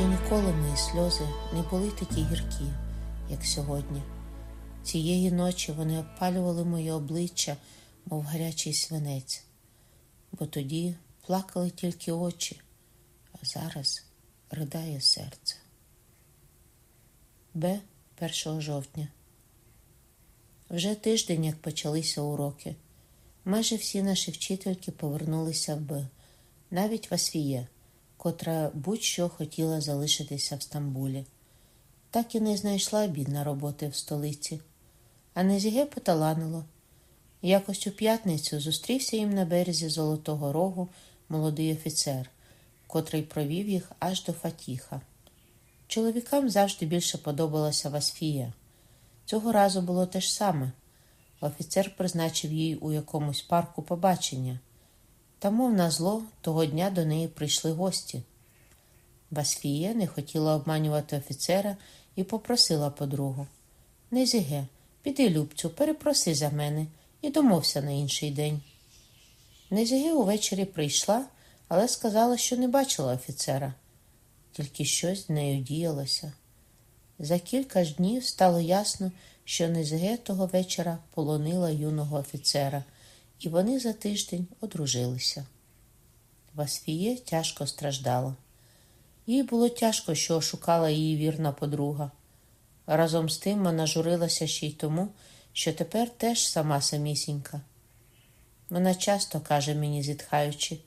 Ще ніколи мої сльози не були такі гіркі, як сьогодні. Цієї ночі вони опалювали моє обличчя, мов гарячий свинець, бо тоді плакали тільки очі, а зараз ридає серце. Б. 1 жовтня. Вже тиждень, як почалися уроки. Майже всі наші вчительки повернулися в Б, навіть Васвіє, котра будь-що хотіла залишитися в Стамбулі. Так і не знайшла бідна роботи в столиці. А Незіге поталанило. Якось у п'ятницю зустрівся їм на березі Золотого Рогу молодий офіцер, котрий провів їх аж до Фатіха. Чоловікам завжди більше подобалася Васфія. Цього разу було те ж саме. Офіцер призначив їй у якомусь парку побачення. Та, мов на зло, того дня до неї прийшли гості. Васфія не хотіла обманювати офіцера і попросила подругу. Незіге, піди, Любцю, перепроси за мене і домовся на інший день. Незіге увечері прийшла, але сказала, що не бачила офіцера, тільки щось з нею діялося. За кілька ж днів стало ясно, що Незге того вечора полонила юного офіцера, і вони за тиждень одружилися. Васфіє тяжко страждала. Їй було тяжко, що ошукала її вірна подруга. Разом з тим вона журилася ще й тому, що тепер теж сама самісінька. Вона часто каже мені, зітхаючи,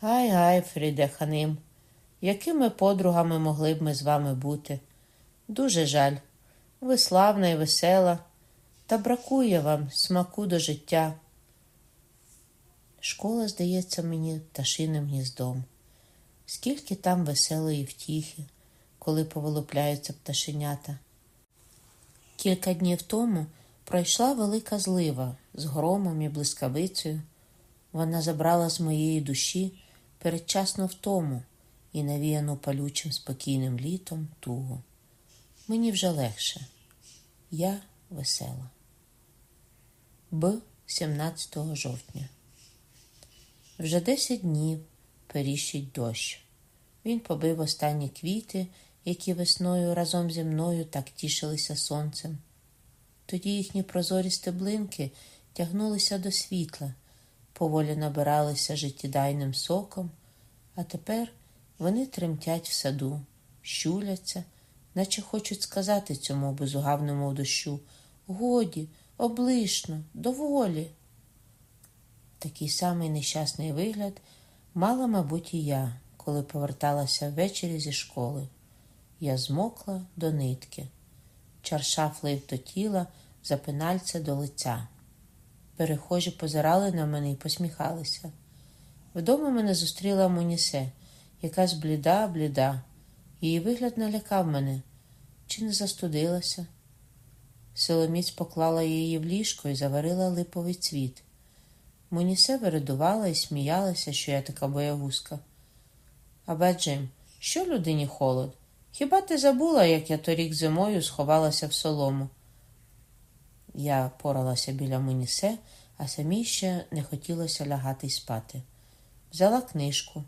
Гай, гай, Фріде Ханим, якими подругами могли б ми з вами бути? Дуже жаль, ви славна і весела, та бракує вам смаку до життя. Школа здається мені пташиним гніздом. Скільки там веселої втіхи, коли повилупляються пташенята. Кілька днів тому пройшла велика злива з громом і блискавицею. Вона забрала з моєї душі передчасну втому і навіяну палючим спокійним літом тугу. Мені вже легше. Я весела. Б. 17 жовтня. Вже десять днів періщить дощ. Він побив останні квіти, які весною разом зі мною так тішилися сонцем. Тоді їхні прозорі стеблинки тягнулися до світла, поволі набиралися життєдайним соком, а тепер вони тремтять в саду, щуляться, наче хочуть сказати цьому безугавному дощу Годі, облишно, доволі. Такий самий нещасний вигляд мала, мабуть, і я, коли поверталася ввечері зі школи. Я змокла до нитки. Чаршаф лив до тіла, запинальця до лиця. Перехожі позирали на мене і посміхалися. Вдома мене зустріла Мунісе, якась бліда, бліда. Її вигляд налякав мене, чи не застудилася. Силоміць поклала її в ліжко і заварила липовий цвіт. Мунісе виридувала і сміялася, що я така боягузка. Аба Джим, що людині холод? Хіба ти забула, як я торік зимою сховалася в солому? Я поралася біля Мунісе, а самій ще не хотілося лягати й спати. Взяла книжку,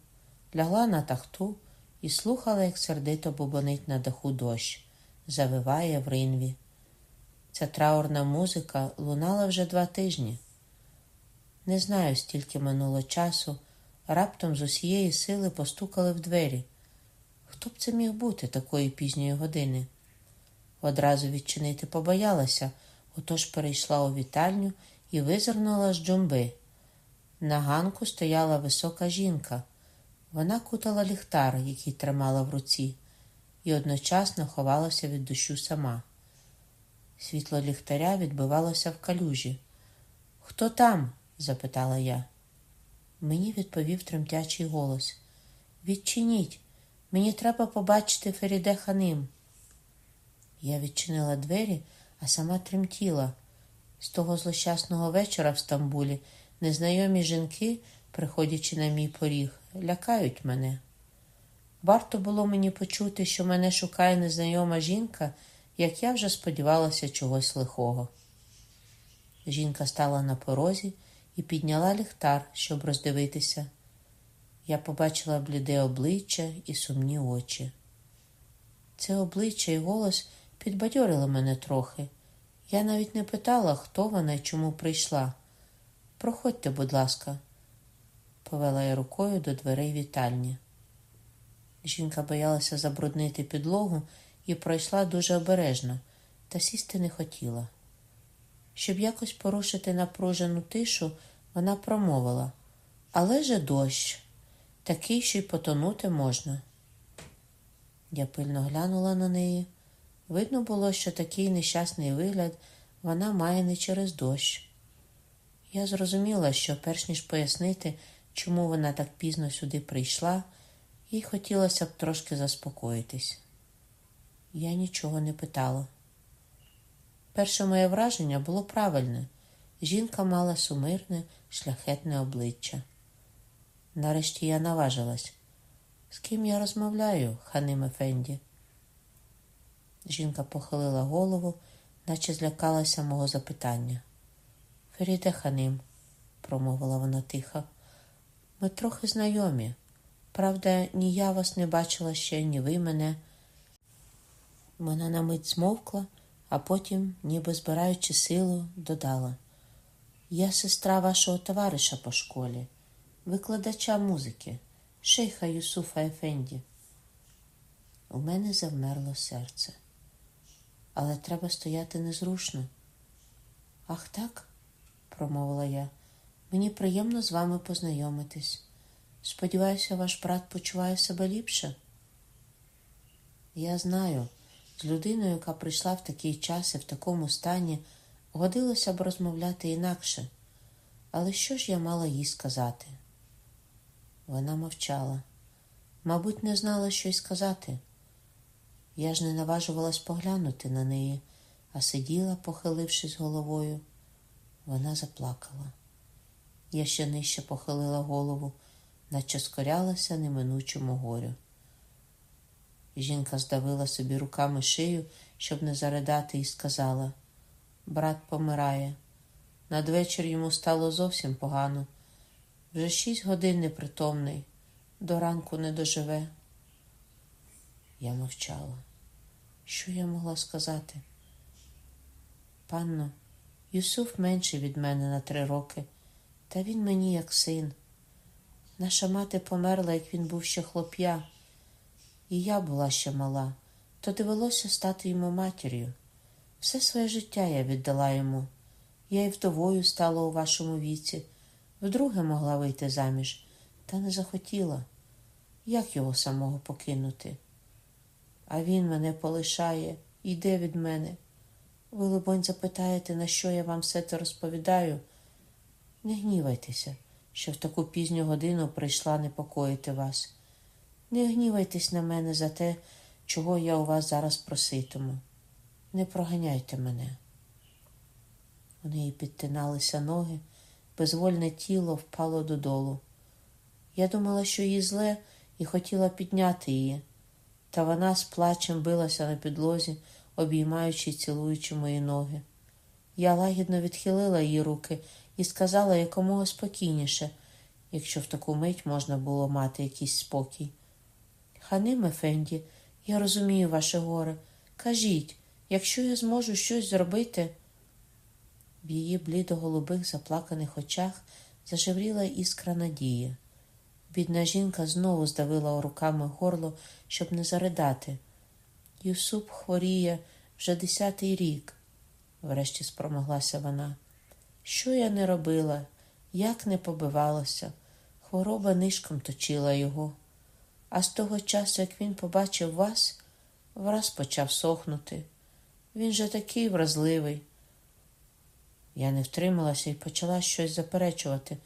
лягла на тахту і слухала, як сердито бубонить на даху дощ, завиває в ринві. Ця траурна музика лунала вже два тижні. Не знаю, стільки минуло часу, раптом з усієї сили постукали в двері. Хто б це міг бути такої пізньої години? Одразу відчинити побоялася, отож перейшла у вітальню і визирнула з джумби. На ганку стояла висока жінка. Вона кутала ліхтар, який тримала в руці, і одночасно ховалася від дощу сама. Світло ліхтаря відбивалося в калюжі. Хто там? Запитала я. Мені відповів тремтячий голос. Відчиніть, мені треба побачити Феріде Ханим. Я відчинила двері, а сама тремтіла. З того злощасного вечора в Стамбулі незнайомі жінки, приходячи на мій поріг, лякають мене. Варто було мені почути, що мене шукає незнайома жінка, як я вже сподівалася чогось лихого. Жінка стала на порозі і підняла ліхтар, щоб роздивитися. Я побачила бліде обличчя і сумні очі. Це обличчя і голос підбадьорили мене трохи. Я навіть не питала, хто вона і чому прийшла. Проходьте, будь ласка, повела я рукою до дверей вітальні. Жінка боялася забруднити підлогу і пройшла дуже обережно, та сісти не хотіла. Щоб якось порушити напружену тишу, вона промовила Але же дощ, такий, що й потонути можна. Я пильно глянула на неї. Видно було, що такий нещасний вигляд вона має не через дощ. Я зрозуміла, що, перш ніж пояснити, чому вона так пізно сюди прийшла, їй хотілося б трошки заспокоїтись. Я нічого не питала. Перше моє враження було правильне. Жінка мала сумирне, шляхетне обличчя. Нарешті я наважилась. З ким я розмовляю, ханим Ефенді? Жінка похилила голову, наче злякалася мого запитання. Феріде ханим, промовила вона тихо. Ми трохи знайомі. Правда, ні я вас не бачила ще, ні ви мене. Вона на мить змовкла, а потім, ніби збираючи силу, додала. Я сестра вашого товариша по школі, викладача музики, шейха Юсуфа Ефенді. У мене завмерло серце, але треба стояти незрушно. Ах так, промовила я, мені приємно з вами познайомитись. Сподіваюся, ваш брат почуває себе ліпше. Я знаю, з людиною, яка прийшла в такий час і в такому стані, годилося б розмовляти інакше. Але що ж я мала їй сказати? Вона мовчала, мабуть, не знала, що й сказати. Я ж не наважувалась поглянути на неї, а сиділа, похилившись головою. Вона заплакала. Я ще нижче похилила голову, наче скорялася неминучому горю. Жінка здавила собі руками шию, щоб не заридати, і сказала брат помирає. Надвечір йому стало зовсім погано. Вже шість годин непритомний, до ранку не доживе. Я мовчала. Що я могла сказати? Панно, Юсуф менший від мене на три роки, та він мені як син. Наша мати померла, як він був ще хлоп'я, і я була ще мала, то довелося стати йому матір'ю. Все своє життя я віддала йому. Я й вдовою стала у вашому віці, вдруге могла вийти заміж, та не захотіла. Як його самого покинути? А він мене полишає, йде від мене. Ви, либонь, запитаєте, на що я вам все це розповідаю? Не гнівайтеся, що в таку пізню годину прийшла непокоїти вас. Не гнівайтесь на мене за те, чого я у вас зараз проситиму. Не проганяйте мене. У неї підтиналися ноги, безвольне тіло впало додолу. Я думала, що їй зле, і хотіла підняти її, та вона з плачем билася на підлозі, обіймаючи й цілуючи мої ноги. Я лагідно відхилила її руки і сказала якомога спокійніше, якщо в таку мить можна було мати якийсь спокій. Ханим Ефенді, я розумію ваше горе. Кажіть, якщо я зможу щось зробити. В її блідо-голубих заплаканих очах зажевріла іскра надії. Бідна жінка знову здавила руками горло, щоб не заридати. Юсуп хворіє вже десятий рік, врешті спромоглася вона. Що я не робила, як не побивалася, хвороба нишком точила його. А з того часу, як він побачив вас, враз почав сохнути. Він же такий вразливий. Я не втрималася і почала щось заперечувати.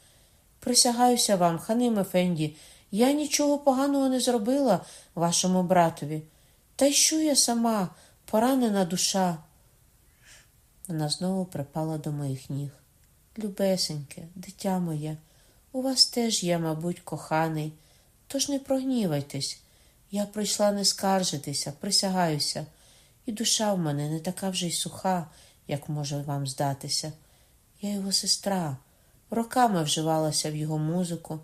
Присягаюся вам, ханим Ефенді, я нічого поганого не зробила вашому братові. Та й що я сама, поранена душа. Вона знову припала до моїх ніг. Любесеньке, дитя моє, у вас теж є, мабуть, коханий, тож не прогнівайтесь. Я прийшла не скаржитися, присягаюся, і душа в мене не така вже й суха, як може вам здатися. Я його сестра, роками вживалася в його музику.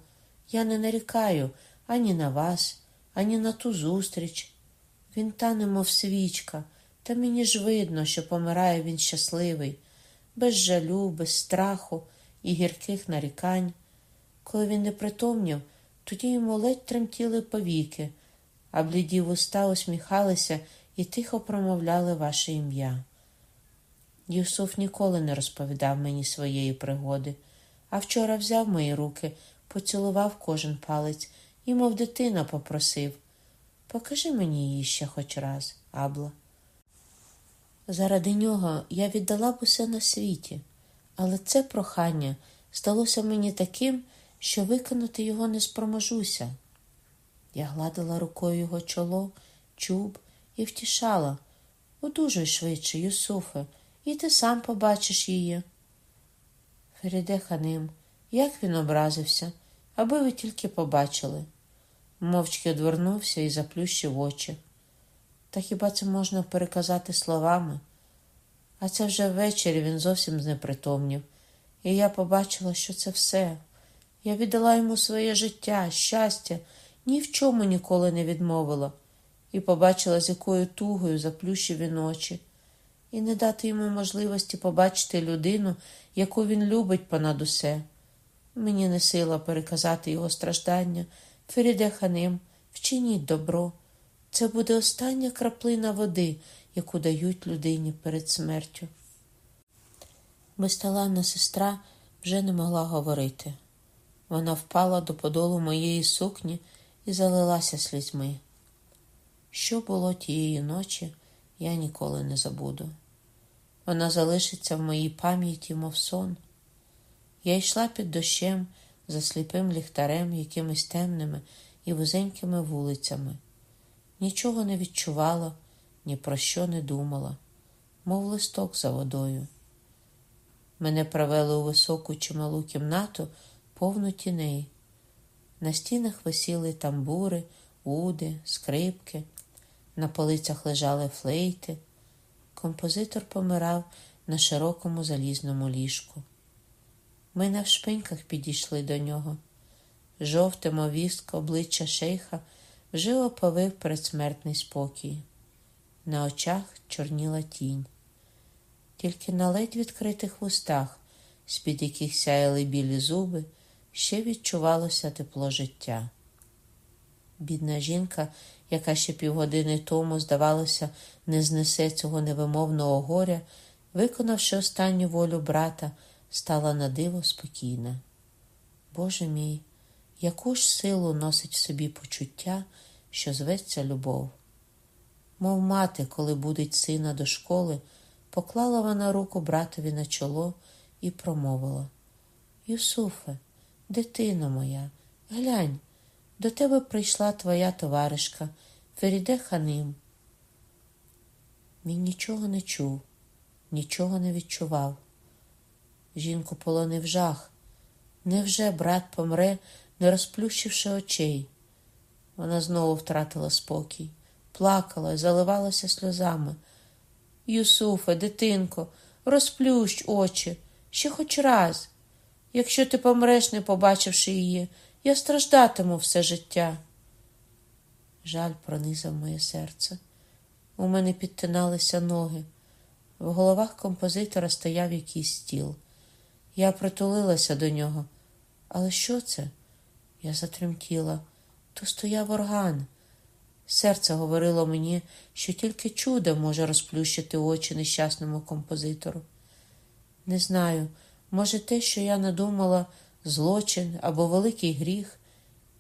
Я не нарікаю ані на вас, ані на ту зустріч. Він тане, мов свічка, та мені ж видно, що помирає він щасливий, без жалю, без страху і гірких нарікань. Коли він не притомнів, тоді йому ледь тремтіли повіки, а бліді вуста усміхалися і тихо промовляли ваше ім'я. Юсуф ніколи не розповідав мені своєї пригоди, а вчора взяв мої руки, поцілував кожен палець і, мов дитина, попросив Покажи мені її ще хоч раз, Абла. Заради нього я віддала б усе на світі, але це прохання сталося мені таким, що виконати його не спроможуся. Я гладила рукою його чоло, чуб і втішала. Одужуй швидше, Юсуфе, і ти сам побачиш її. Феріде ханим, як він образився, аби ви тільки побачили. Мовчки одвернувся і заплющив очі. Та хіба це можна переказати словами? А це вже ввечері він зовсім знепритомнів, і я побачила, що це все. Я віддала йому своє життя, щастя, ні в чому ніколи не відмовила, і побачила, з якою тугою заплющив він очі, і не дати йому можливості побачити людину, яку він любить понад усе. Мені не сила переказати його страждання. Феріде Ханим, вчиніть добро. Це буде остання краплина води, яку дають людині перед смертю. Безталанна сестра вже не могла говорити. Вона впала до подолу моєї сукні і залилася слізьми. Що було тієї ночі, я ніколи не забуду. Вона залишиться в моїй пам'яті, мов сон. Я йшла під дощем за сліпим ліхтарем, якимись темними і вузенькими вулицями. Нічого не відчувала, ні про що не думала, мов листок за водою. Мене провели у високу чималу кімнату, повну тіней. На стінах висіли тамбури, уди, скрипки, на полицях лежали флейти. Композитор помирав на широкому залізному ліжку. Ми на вшпиньках підійшли до нього. Жовте мовістко обличчя шейха вже оповив передсмертний спокій. На очах чорніла тінь. Тільки на ледь відкритих вустах, з-під яких сяяли білі зуби, ще відчувалося тепло життя. Бідна жінка, яка ще півгодини тому, здавалося, не знесе цього невимовного горя, виконавши останню волю брата, стала на диво спокійна. Боже мій, яку ж силу носить в собі почуття, що зветься любов. Мов мати, коли будить сина до школи, поклала вона руку братові на чоло і промовила Юсуфе, дитино моя, глянь, до тебе прийшла твоя товаришка Феріде Ханим. Він нічого не чув, нічого не відчував. Жінку полонив жах. Невже брат помре, не розплющивши очей? Вона знову втратила спокій, плакала заливалася сльозами. Юсуфе, дитинко, розплющ очі ще хоч раз. Якщо ти помреш, не побачивши її, я страждатиму все життя. Жаль пронизав моє серце. У мене підтиналися ноги. В головах композитора стояв якийсь стіл. Я притулилася до нього. Але що це? Я затремтіла. То стояв орган. Серце говорило мені, що тільки чудо може розплющити очі нещасному композитору. Не знаю, може, те, що я надумала, злочин або великий гріх,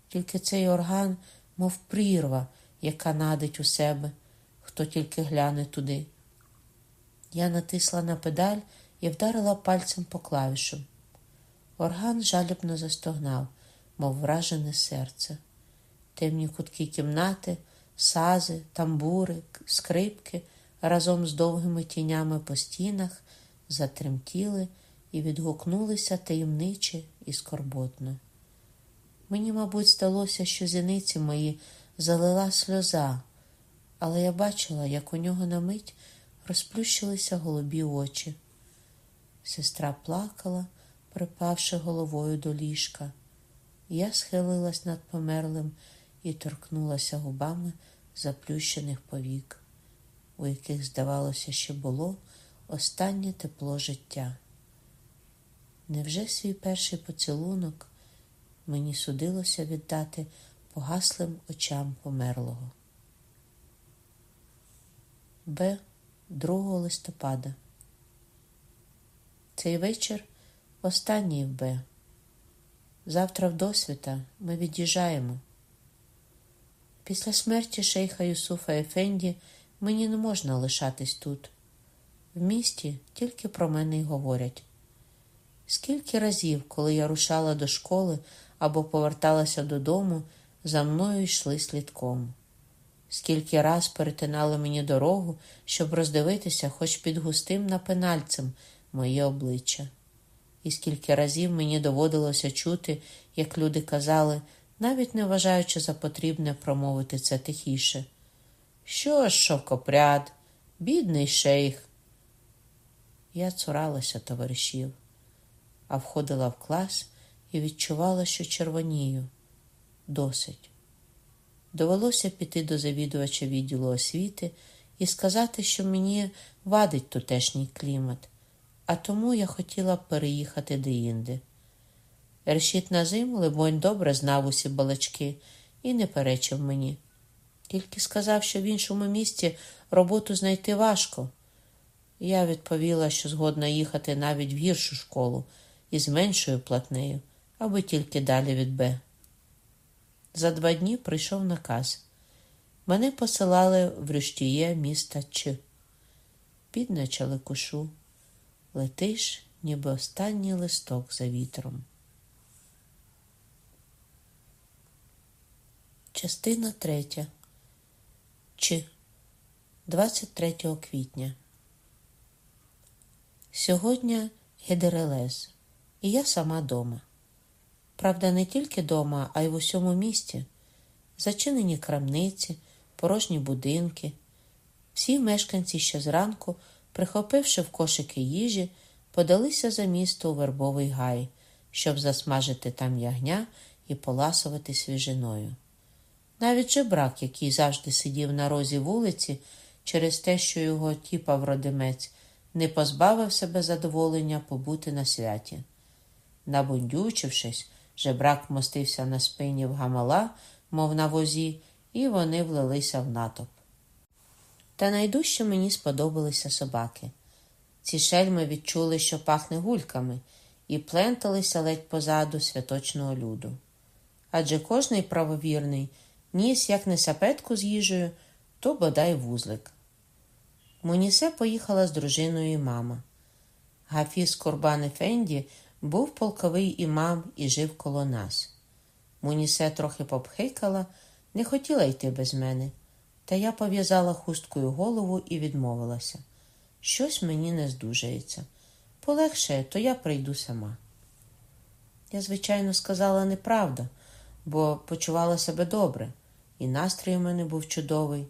тільки цей орган, мов прірва, яка надить у себе, хто тільки гляне туди. Я натисла на педаль і вдарила пальцем по клавішу. Орган жалібно застогнав, мов вражене серце. Темні кутки кімнати, сази, тамбури, скрипки разом з довгими тінями по стінах затремтіли і відгукнулися таємниче і скорботно. Мені, мабуть, здалося, що зіниці мої залила сльоза, але я бачила, як у нього на мить розплющилися голубі очі. Сестра плакала, припавши головою до ліжка. Я схилилась над померлим і торкнулася губами заплющених повік, у яких, здавалося, ще було останнє тепло життя. Невже свій перший поцілунок мені судилося віддати погаслим очам померлого? Б. 2 листопада. Цей вечір останній в Б. Завтра в досвіта ми від'їжджаємо. Після смерті шейха Юсуфа Ефенді мені не можна лишатись тут. В місті тільки про мене й говорять. Скільки разів, коли я рушала до школи або поверталася додому, за мною йшли слідком. Скільки раз перетинали мені дорогу, щоб роздивитися хоч під густим напинальцем моє обличчя. І скільки разів мені доводилося чути, як люди казали, навіть не вважаючи за потрібне промовити це тихіше. Що ж, шовкопряд, бідний шейх. Я цуралася товаришів, а входила в клас і відчувала, що червонію. Досить. Довелося піти до завідувача відділу освіти і сказати, що мені вадить тутешній клімат, а тому я хотіла переїхати деінде. Решіт Назим, либонь, добре знав усі балачки і не перечив мені. Тільки сказав, що в іншому місті роботу знайти важко. Я відповіла, що згодна їхати навіть в гіршу школу із меншою платнею, аби тільки далі від Б. За два дні прийшов наказ. Мене посилали в Рюштіє міста Ч. Підначали кушу. Летиш, ніби останній листок за вітром. Частина третя. Ч. 23 квітня. Сьогодні Гедерелез, і я сама дома. Правда, не тільки дома, а й в усьому місті. Зачинені крамниці, порожні будинки. Всі мешканці ще зранку, прихопивши в кошики їжі, подалися за місто у вербовий гай, щоб засмажити там ягня і поласувати свіжиною. Навіть жебрак, який завжди сидів на розі вулиці, через те, що його тіпав родимець, не позбавив себе задоволення побути на святі. Набундючившись, жебрак мостився на спині в гамала, мов на возі, і вони влилися в натовп. Та найдужче мені сподобалися собаки. Ці шельми відчули, що пахне гульками, і пленталися ледь позаду святочного люду. Адже кожний правовірний ніс як не сапетку з їжею, то бодай вузлик. Мунісе поїхала з дружиною і мама. Гафіз Курбан Ефенді був полковий імам і жив коло нас. Мунісе трохи попхикала, не хотіла йти без мене, та я пов'язала хусткою голову і відмовилася. Щось мені не здужається. Полегше, то я прийду сама. Я, звичайно, сказала неправда, бо почувала себе добре, і настрій у мене був чудовий.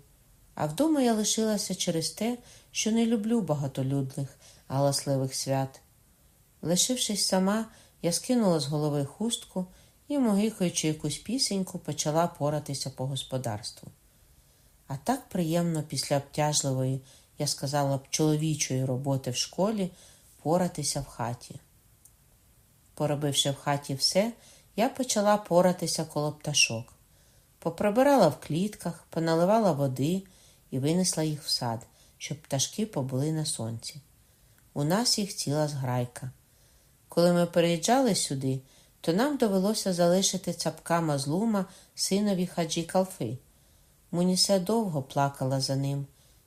А вдома я лишилася через те, що не люблю багатолюдних, галасливих свят. Лишившись сама, я скинула з голови хустку і, могикаючи якусь пісеньку, почала поратися по господарству. А так приємно після обтяжливої, я сказала б, чоловічої роботи в школі поратися в хаті. Поробивши в хаті все, я почала поратися коло пташок. Поприбирала в клітках, поналивала води і винесла їх в сад, щоб пташки побули на сонці. У нас їх ціла зграйка. Коли ми переїжджали сюди, то нам довелося залишити цапка мазлума синові хаджі калфи. Мунісе довго плакала за ним,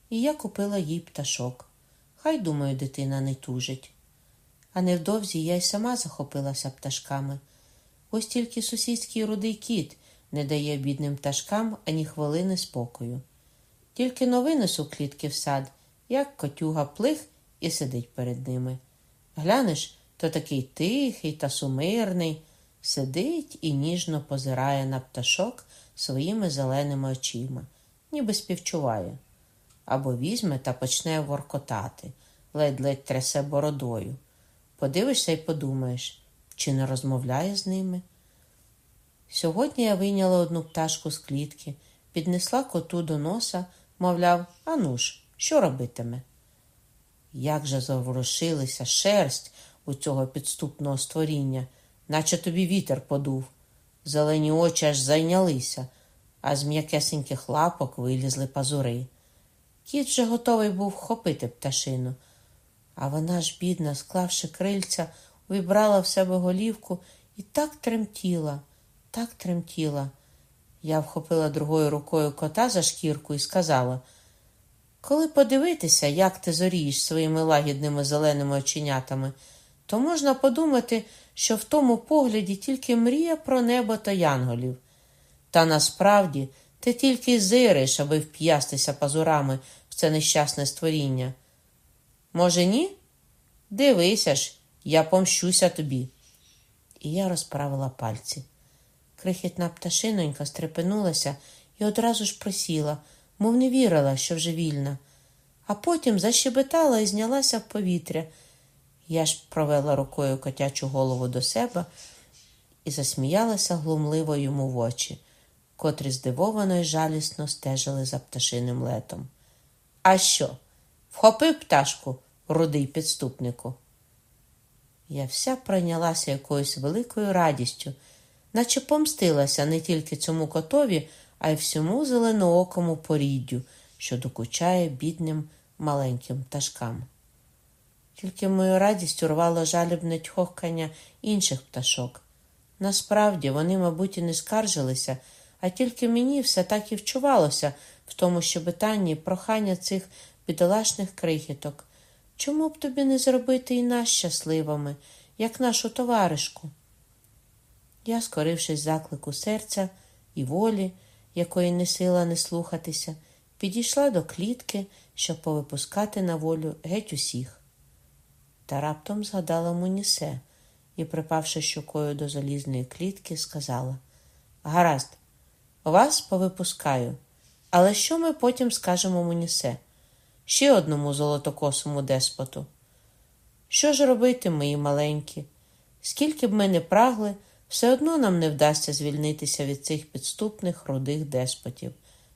і я купила їй пташок. Хай, думаю, дитина не тужить. А невдовзі я й сама захопилася пташками. Ось тільки сусідський рудий кіт не дає бідним пташкам ані хвилини спокою. Тільки новинесу клітки в сад, як котюга плих і сидить перед ними. Глянеш, то такий тихий та сумирний, сидить і ніжно позирає на пташок своїми зеленими очима, ніби співчуває. Або візьме та почне воркотати, ледь-ледь трясе бородою. Подивишся і подумаєш, чи не розмовляє з ними. Сьогодні я вийняла одну пташку з клітки, піднесла коту до носа, мовляв, ану ж, що робитиме? Як же заворушилася шерсть у цього підступного створіння, наче тобі вітер подув. Зелені очі аж зайнялися, а з м'якесеньких лапок вилізли пазури. Кіт вже готовий був вхопити пташину, а вона ж, бідна, склавши крильця, увібрала в себе голівку і так тремтіла, так тремтіла. Я вхопила другою рукою кота за шкірку і сказала коли подивитися, як ти зорієш своїми лагідними зеленими оченятами, то можна подумати, що в тому погляді тільки мрія про небо та янголів. Та насправді ти тільки зириш, аби вп'ястися пазурами в це нещасне створіння. Може, ні? Дивися ж, я помщуся тобі. І я розправила пальці. Крихітна пташинонька стрепенулася і одразу ж присіла, мов не вірила, що вже вільна, а потім защебетала і знялася в повітря. Я ж провела рукою котячу голову до себе і засміялася глумливо йому в очі, котрі здивовано й жалісно стежили за пташиним летом. А що? Вхопив пташку, рудий підступнику. Я вся пройнялася якоюсь великою радістю, наче помстилася не тільки цьому котові, а й всьому зеленоокому поріддю, що докучає бідним маленьким пташкам. Тільки мою радість урвало жалібне тьохкання інших пташок. Насправді вони, мабуть, і не скаржилися, а тільки мені все так і вчувалося в тому щебетанні прохання цих бідолашних крихіток. Чому б тобі не зробити і нас щасливими, як нашу товаришку? Я, скорившись заклику серця і волі, якої не сила не слухатися, підійшла до клітки, щоб повипускати на волю геть усіх. Та раптом згадала Мунісе і, припавши щокою до залізної клітки, сказала Гаразд, вас повипускаю, але що ми потім скажемо Мунісе? Ще одному золотокосому деспоту. Що ж робити, мої маленькі? Скільки б ми не прагли, все одно нам не вдасться звільнитися від цих підступних рудих деспотів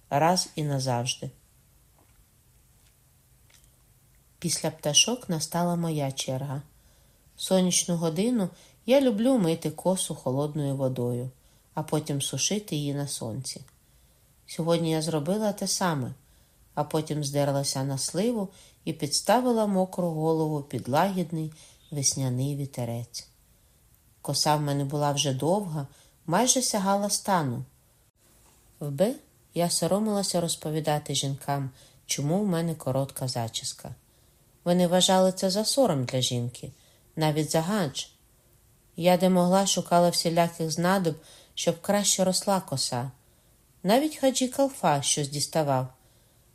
раз і назавжди. Після пташок настала моя черга. Сонячну годину я люблю мити косу холодною водою, а потім сушити її на сонці. Сьогодні я зробила те саме, а потім здерлася на сливу і підставила мокру голову під лагідний весняний вітерець. Коса в мене була вже довга, майже сягала стану. Вбе я соромилася розповідати жінкам, чому в мене коротка зачіска. Вони вважали це за сором для жінки, навіть за ганч. Я де могла шукала всіляких знадоб, щоб краще росла коса. Навіть хаджі Калфа щось діставав,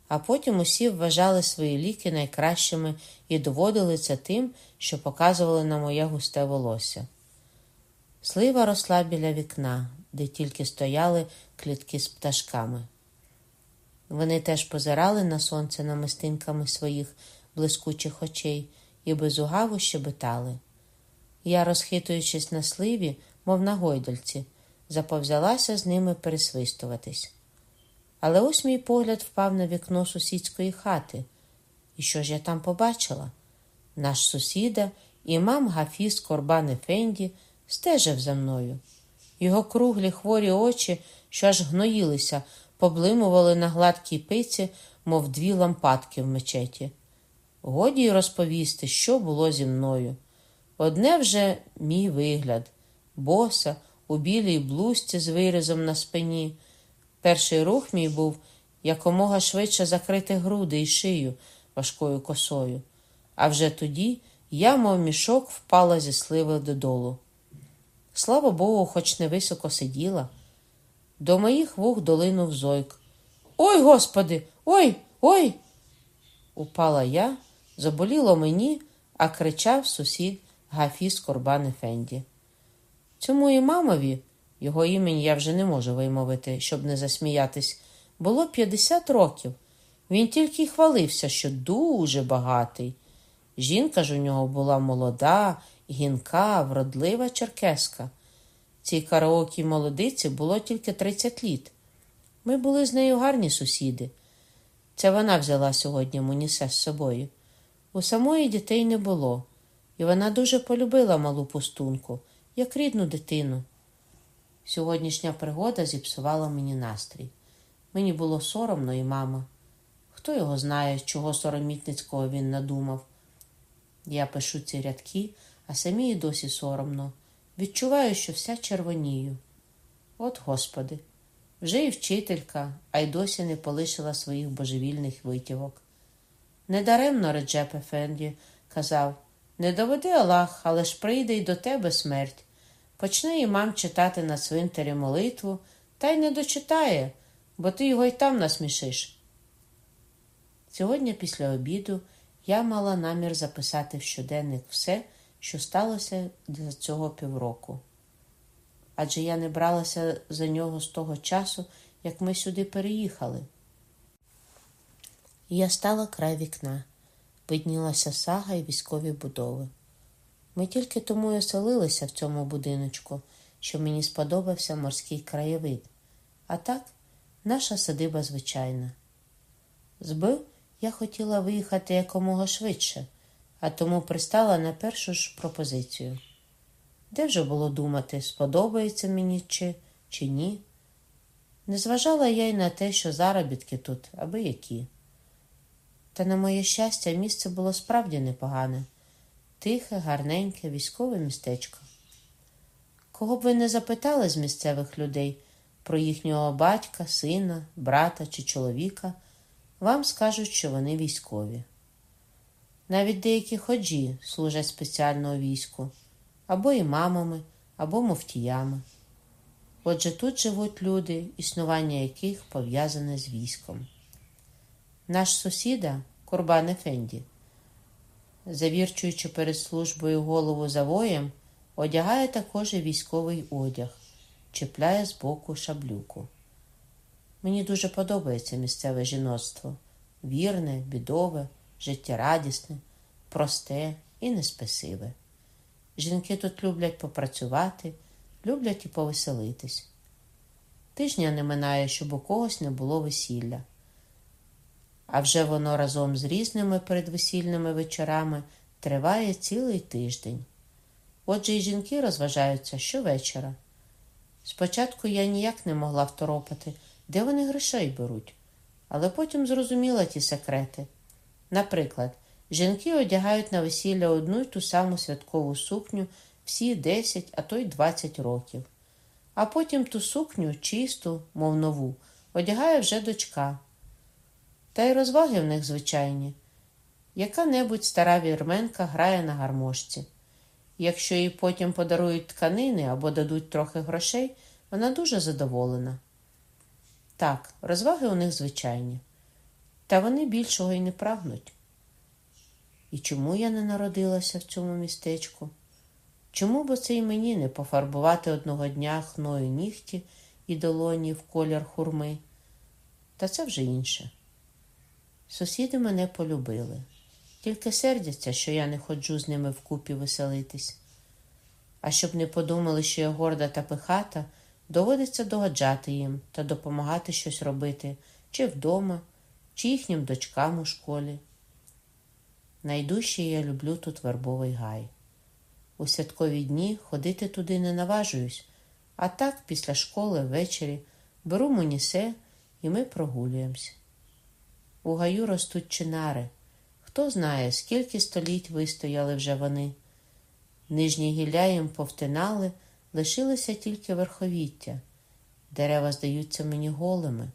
а потім усі вважали свої ліки найкращими і доводили це тим, що показували на моє густе волосся. Слива росла біля вікна, де тільки стояли клітки з пташками. Вони теж позирали на сонце намистинками своїх блискучих очей і безугаво щебетали. Я, розхитуючись на сливі, мов на гойдальці, заповзялася з ними пересвистуватись. Але ось мій погляд впав на вікно сусідської хати. І що ж я там побачила? Наш сусіда, імам Гафіз Корбан Ефенді, стежив за мною. Його круглі хворі очі, що аж гноїлися, поблимували на гладкій пиці, мов дві лампадки в мечеті. Годі й розповісти, що було зі мною. Одне вже мій вигляд, боса у білій блузці з вирізом на спині. Перший рух мій був якомога швидше закрити груди і шию важкою косою, а вже тоді я, мов мішок, впала зі сливи додолу. Слава Богу, хоч не високо сиділа. До моїх вух долинув зойк. Ой, господи, ой, ой! Упала я, заболіло мені, а кричав сусід Гафіс Корбан Ефенді. Цьому і мамові, його імені я вже не можу вимовити, щоб не засміятись, було 50 років. Він тільки й хвалився, що дуже багатий. Жінка ж у нього була молода, гінка, вродлива черкеска. Цій караокій молодиці було тільки 30 літ. Ми були з нею гарні сусіди. Це вона взяла сьогодні Мунісе з собою. У самої дітей не було, і вона дуже полюбила малу пустунку, як рідну дитину. Сьогоднішня пригода зіпсувала мені настрій. Мені було соромно і мама. Хто його знає, чого соромітницького він надумав. Я пишу ці рядки, а самі і досі соромно. Відчуваю, що вся червонію. От Господи, вже і вчителька, а й досі не полишила своїх божевільних витівок. Недаремно Реджеп Ефенді казав не доведи Аллах, але ж прийде й до тебе смерть. Почне імам читати на цвинтарі молитву, та й не дочитає, бо ти його й там насмішиш. Сьогодні, після обіду, я мала намір записати в щоденник все, що сталося за цього півроку. Адже я не бралася за нього з того часу, як ми сюди переїхали. Я стала край вікна, виднілася сага і військові будови. Ми тільки тому і оселилися в цьому будиночку, що мені сподобався морський краєвид. А так, наша садиба звичайна. Збив я хотіла виїхати якомога швидше, а тому пристала на першу ж пропозицію. Де вже було думати, сподобається мені чи, чи ні? Не зважала я й на те, що заробітки тут аби які. Та, на моє щастя, місце було справді непогане тихе, гарненьке, військове містечко. Кого б ви не запитали з місцевих людей про їхнього батька, сина, брата чи чоловіка, вам скажуть, що вони військові. Навіть деякі ходжі служать спеціального війську, або імамами, або муфтіями. Отже, тут живуть люди, існування яких пов'язане з військом. Наш сусіда Курбан Ефенді, завірчуючи перед службою голову завоєм, одягає також і військовий одяг, чіпляє з боку шаблюку. Мені дуже подобається місцеве жіноцтво вірне, бідове, життєрадісне, просте і неспесиве. Жінки тут люблять попрацювати, люблять і повеселитись. Тижня не минає, щоб у когось не було весілля. А вже воно разом з різними передвесільними вечорами триває цілий тиждень. Отже, і жінки розважаються щовечора. Спочатку я ніяк не могла второпати, де вони грошей беруть, але потім зрозуміла ті секрети. Наприклад, жінки одягають на весілля одну й ту саму святкову сукню всі 10, а то й 20 років, а потім ту сукню, чисту, мов нову, одягає вже дочка. Та й розваги в них звичайні. Яка-небудь стара вірменка грає на гармошці. Якщо їй потім подарують тканини або дадуть трохи грошей, вона дуже задоволена. Так, розваги у них звичайні, та вони більшого й не прагнуть. І чому я не народилася в цьому містечку? Чому б це й мені не пофарбувати одного дня хною нігті і долоні в колір хурми? Та це вже інше. Сусіди мене полюбили, тільки сердяться, що я не ходжу з ними вкупі веселитись. А щоб не подумали, що я горда та пихата, доводиться догаджати їм та допомагати щось робити чи вдома, чи їхнім дочкам у школі. Найдужче я люблю тут вербовий гай. У святкові дні ходити туди не наважуюсь, а так, після школи ввечері беру Монісе і ми прогулюємося. У гаю ростуть чинари. Хто знає, скільки століть вистояли вже вони. Нижні гілля їм повтинали, лишилося тільки верховіття. Дерева здаються мені голими.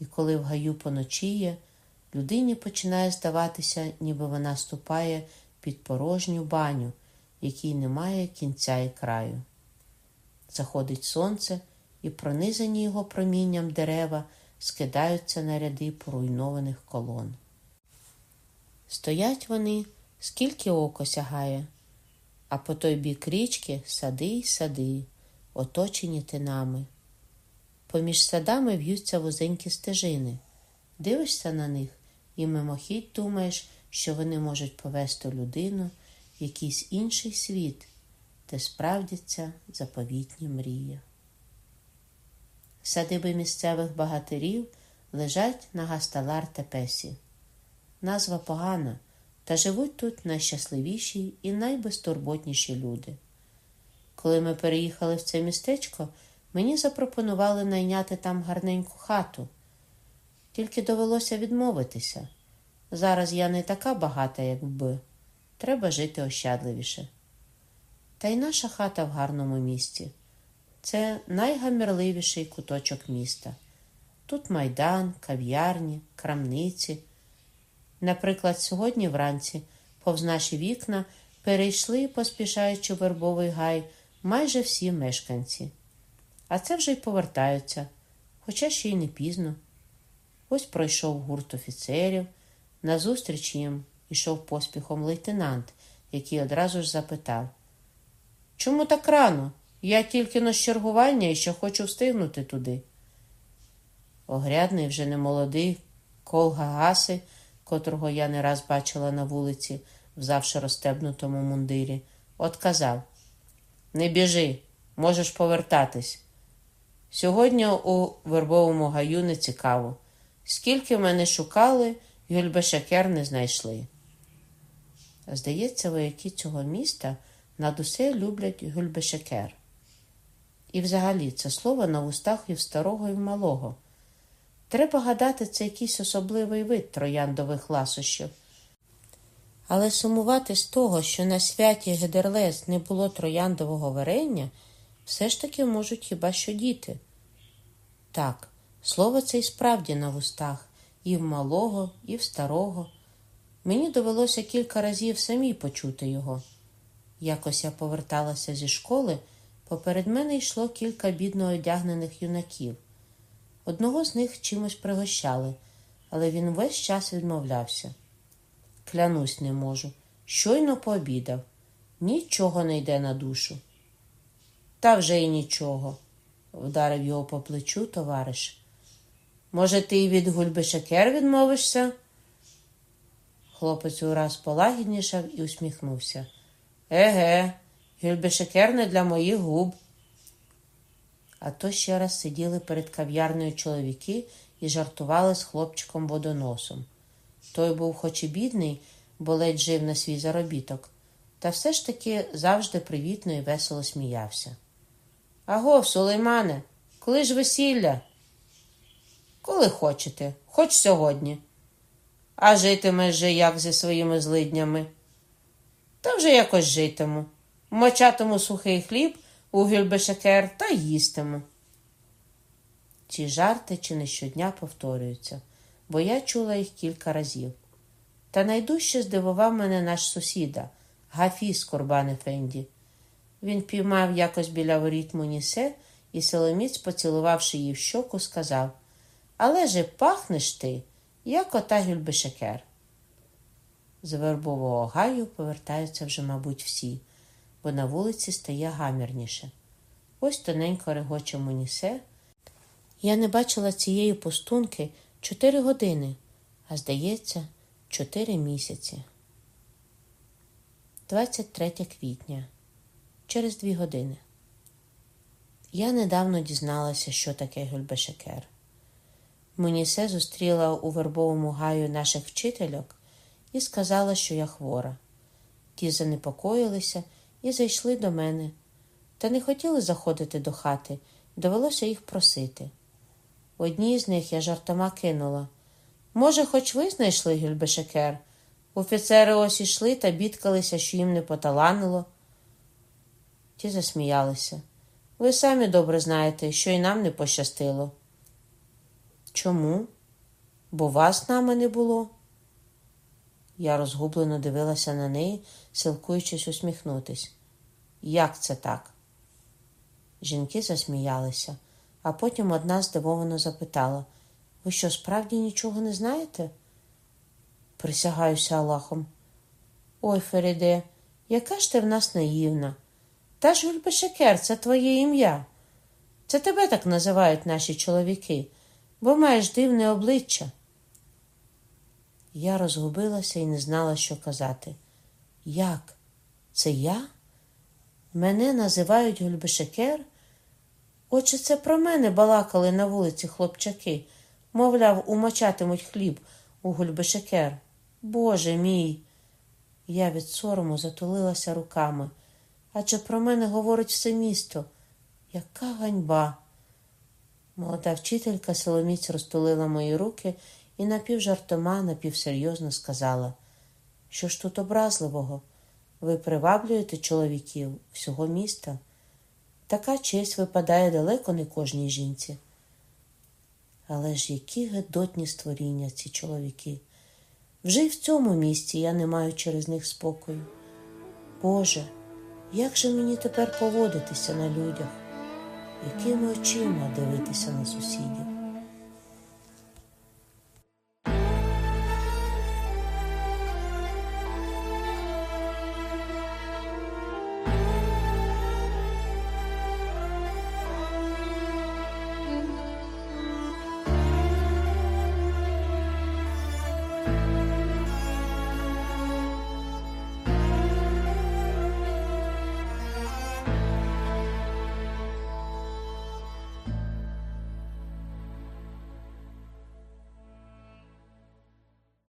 І коли в гаю поночіє, людині починає здаватися, ніби вона ступає під порожню баню, якій немає кінця і краю. Заходить сонце, і пронизані його промінням дерева скидаються на ряди поруйнованих колон. Стоять вони, скільки око сягає, а по той бік річки сади й сади, оточені тинами. Поміж садами в'ються вузенькі стежини. Дивишся на них і мимохідь думаєш, що вони можуть повести людину в якийсь інший світ, де справдяться заповітні мрії. Садиби місцевих багатирів лежать на Гасталар Тепесі. Назва погана, та живуть тут найщасливіші і найбезтурботніші люди. Коли ми переїхали в це містечко, мені запропонували найняти там гарненьку хату. Тільки довелося відмовитися. Зараз я не така багата, як би. Треба жити ощадливіше. Та й наша хата в гарному місці. Це найгамірливіший куточок міста. Тут майдан, кав'ярні, крамниці. Наприклад, сьогодні вранці повз наші вікна перейшли, поспішаючи вербовий гай, майже всі мешканці. А це вже й повертаються, хоча ще й не пізно. Ось пройшов гурт офіцерів. Назустріч їм ішов поспіхом лейтенант, який одразу ж запитав Чому так рано? Я тільки на чергування і ще хочу встигнути туди. Огрядний, вже не молодий, колга гаси, котрого я не раз бачила на вулиці, в завше розстебнутому мундирі, отказав Не біжи, можеш повертатись. Сьогодні у вербовому гаю не цікаво. Скільки мене шукали, Гюльбешекер не знайшли. Здається, вояки цього міста над усе люблять Гюльбешекер. І взагалі це слово на устах і в старого, і в малого. Треба гадати, це якийсь особливий вид трояндових ласощів. Але сумувати з того, що на святі Гедерлес не було трояндового варення, все ж таки можуть хіба що діти. Так, слово це і справді на вустах, і в малого, і в старого. Мені довелося кілька разів самі почути його. Якось я поверталася зі школи, поперед мене йшло кілька бідно одягнених юнаків. Одного з них чимось пригощали, але він весь час відмовлявся. Клянусь, не можу. Щойно пообідав. Нічого не йде на душу. Та вже й нічого, вдарив його по плечу товариш. Може, ти й від гульбишекер відмовишся? Хлопець ураз полагіднішав і усміхнувся. Еге, гюльбешекер не для моїх губ. А то ще раз сиділи перед кав'ярнею чоловіки і жартували з хлопчиком водоносом. Той був, хоч і бідний, бо ледь жив на свій заробіток, та все ж таки завжди привітно і весело сміявся. Агов, сулеймане, коли ж весілля? Коли хочете, хоч сьогодні. А житимеш же як зі своїми злиднями? Та вже якось житиму. Мочатиму сухий хліб у гюльбешекер та їстиму. Ці жарти чи не щодня повторюються, бо я чула їх кілька разів. Та найдужче здивував мене наш сусіда, Гафіс Курбан Ефенді. Він піймав якось біля воріт Мунісе і силоміць, поцілувавши її в щоку, сказав Але же пахнеш ти, як ота гюльбешекер. З вербового гаю повертаються вже, мабуть, всі, бо на вулиці стає гамірніше. Ось тоненько регоче Мунісе. Я не бачила цієї пустунки чотири години, а здається, чотири місяці. 23 квітня. Через дві години. Я недавно дізналася, що таке Гюльбешекер. Мунісе зустріла у вербовому гаю наших вчительок і сказала, що я хвора. Ті занепокоїлися і зайшли до мене, та не хотіли заходити до хати, довелося їх просити. Одній з них я жартома кинула. Може, хоч ви знайшли Гюльбешекер? Офіцери ось ішли та бідкалися, що їм не поталанило. Ті засміялися. Ви самі добре знаєте, що й нам не пощастило. Чому? Бо вас з нами не було? Я розгублено дивилася на неї, силкуючись усміхнутись. Як це так? Жінки засміялися, а потім одна здивовано запитала Ви що, справді нічого не знаєте? Присягаюся Аллахом. Ой, Феріде, яка ж ти в нас наївна. Та ж Гульбешекер, це твоє ім'я. Це тебе так називають наші чоловіки, бо маєш дивне обличчя. Я розгубилася і не знала, що казати. Як? Це я? Мене називають Гульбешекер? Отже, це про мене балакали на вулиці хлопчаки, мовляв, умочатимуть хліб у гульбишекер. Боже мій. Я від сорому затулилася руками. Адже про мене говорить все місто. Яка ганьба. Молода вчителька силоміць розтулила мої руки і напівжартома, напівсерйозно сказала, що ж тут образливого? Ви приваблюєте чоловіків всього міста. Така честь випадає далеко не кожній жінці. Але ж які гидотні створіння ці чоловіки. Вже й в цьому місці я не маю через них спокою. Боже, як же мені тепер поводитися на людях, якими очима дивитися на сусідів?